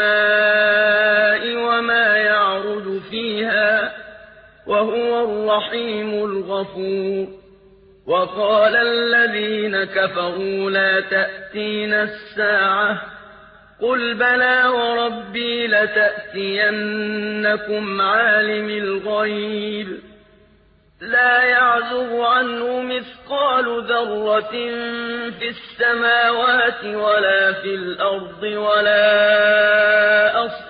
السماء وما يعرج فيها وهو الرحيم الغفور. وقال الذين كفروا لا تأتينا الساعة قل بلى وربي لتأتينكم عالم الغيب. لا يعزب عنه مثقال ذرة في السماوات ولا في الأرض ولا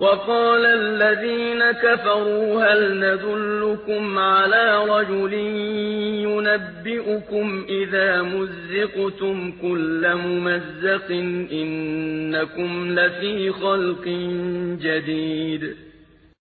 وقال الذين كفروا هل ندلكم على رجل ينبئكم إذا مزقتم كل ممزق إنكم لفي خلق جديد